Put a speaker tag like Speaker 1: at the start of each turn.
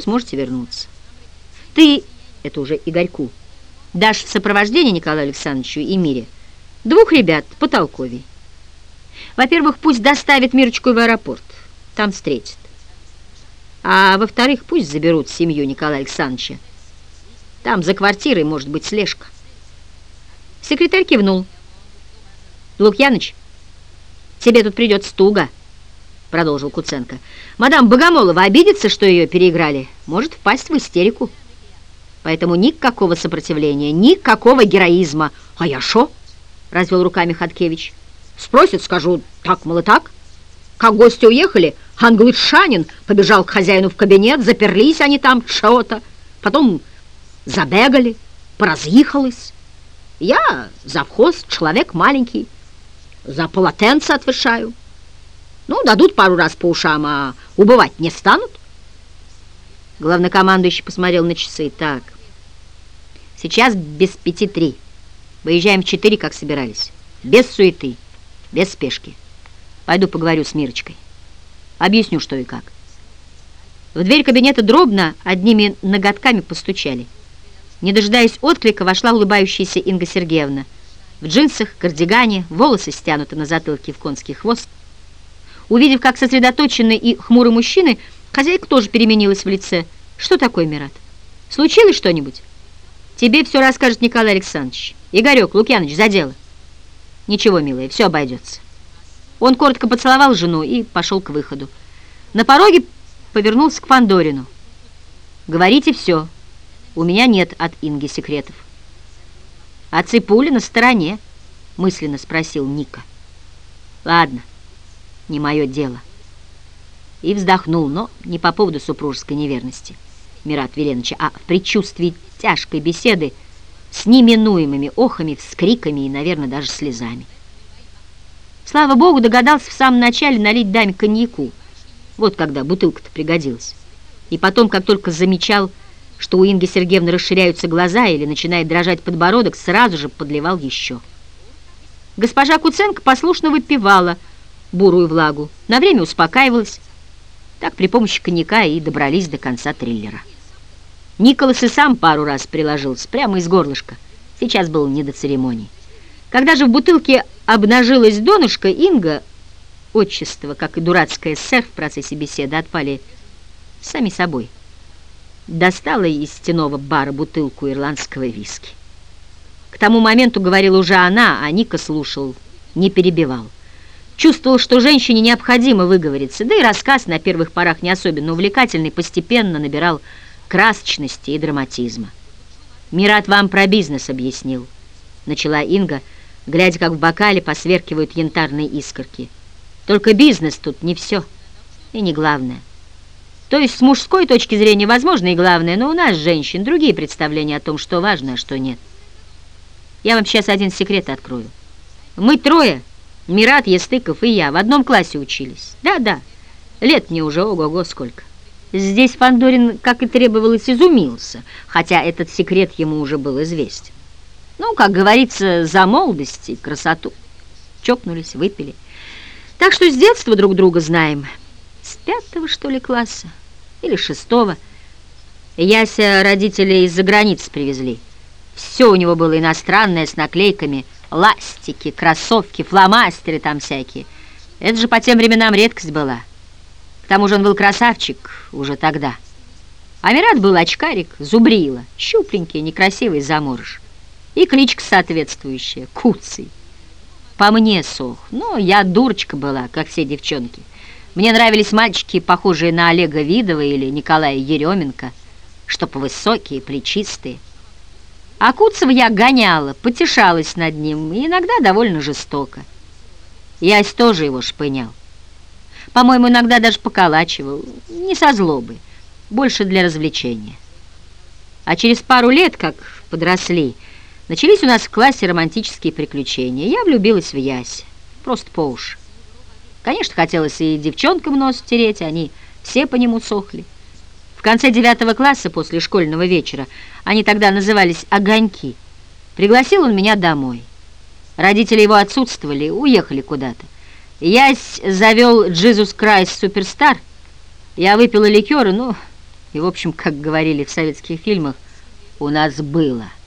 Speaker 1: сможете вернуться. Ты, это уже Игорьку, дашь в сопровождение Николаю Александровичу и Мире двух ребят потолковей. Во-первых, пусть доставит Мирочку в аэропорт, там встретит. А во-вторых, пусть заберут семью Николая Александровича. Там за квартирой может быть слежка. Секретарь кивнул. Лукьяныч, тебе тут придется туго, продолжил Куценко. Мадам Богомолова обидится, что ее переиграли, может впасть в истерику. Поэтому никакого сопротивления, никакого героизма. А я шо? Развел руками Хаткевич. Спросят, скажу, так, мало так. Как гости уехали, англичанин побежал к хозяину в кабинет, заперлись они там, что-то. Потом забегали, поразъехалось. Я завхоз, человек маленький, за полотенце отвешаю. Ну, дадут пару раз по ушам, а убывать не станут. Главнокомандующий посмотрел на часы. Так, сейчас без пяти три. Выезжаем в четыре, как собирались. Без суеты, без спешки. Пойду поговорю с Мирочкой. Объясню, что и как. В дверь кабинета дробно одними ноготками постучали. Не дожидаясь отклика, вошла улыбающаяся Инга Сергеевна. В джинсах, кардигане, волосы стянуты на затылке в конский хвост. Увидев, как сосредоточенный и хмурый мужчины, хозяйка тоже переменилась в лице. «Что такое, Мират? Случилось что-нибудь?» «Тебе все расскажет Николай Александрович. Игорек, Лукьяныч, за дело». «Ничего, милая, все обойдется». Он коротко поцеловал жену и пошел к выходу. На пороге повернулся к Фандорину. «Говорите все». У меня нет от Инги секретов. А Ципуля на стороне, мысленно спросил Ника. Ладно, не мое дело. И вздохнул, но не по поводу супружеской неверности Мират Веленовича, а в предчувствии тяжкой беседы с неминуемыми охами, вскриками и, наверное, даже слезами. Слава богу, догадался в самом начале налить даме коньяку. Вот когда бутылка-то пригодилась. И потом, как только замечал что у Инги Сергеевны расширяются глаза или начинает дрожать подбородок, сразу же подливал еще. Госпожа Куценко послушно выпивала бурую влагу, на время успокаивалась. Так при помощи коньяка и добрались до конца триллера. Николас и сам пару раз приложился прямо из горлышка. Сейчас было не до церемоний. Когда же в бутылке обнажилась донышко, Инга, отчество, как и дурацкая сэр в процессе беседы, отпали сами собой достала из стеного бара бутылку ирландского виски. К тому моменту говорила уже она, а Ника слушал, не перебивал. Чувствовал, что женщине необходимо выговориться, да и рассказ на первых порах не особенно увлекательный, постепенно набирал красочности и драматизма. «Мират вам про бизнес объяснил», — начала Инга, глядя, как в бокале посверкивают янтарные искорки. «Только бизнес тут не все и не главное. То есть с мужской точки зрения возможно и главное, но у нас, женщин, другие представления о том, что важно, а что нет. Я вам сейчас один секрет открою. Мы трое, Мират, Естыков и я, в одном классе учились. Да-да, лет мне уже ого-го сколько. Здесь Фандорин, как и требовалось, изумился, хотя этот секрет ему уже был известен. Ну, как говорится, за молодость и красоту. Чокнулись, выпили. Так что с детства друг друга знаем. С пятого, что ли, класса или шестого. Яся родители из-за границы привезли. Все у него было иностранное, с наклейками, ластики, кроссовки, фломастеры там всякие. Это же по тем временам редкость была. К тому же он был красавчик уже тогда. Амират был очкарик, зубрила, щупленький, некрасивый заморож. И кличка соответствующая — Куцый. По мне сох, но я дурочка была, как все девчонки. Мне нравились мальчики, похожие на Олега Видова или Николая Еременко, чтоб высокие, плечистые. А Куцева я гоняла, потешалась над ним, и иногда довольно жестоко. Ясь тоже его шпынял. По-моему, иногда даже поколачивал, не со злобы, больше для развлечения. А через пару лет, как подросли, начались у нас в классе романтические приключения. Я влюбилась в Ясь, просто по уши. Конечно, хотелось и девчонкам нос тереть, они все по нему сохли. В конце девятого класса после школьного вечера, они тогда назывались «огоньки», пригласил он меня домой. Родители его отсутствовали, уехали куда-то. Я завел «Джизус Крайс Суперстар», я выпила ликера, ну, И, в общем, как говорили в советских фильмах, у нас было –